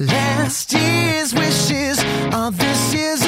Last year's wishes are this year's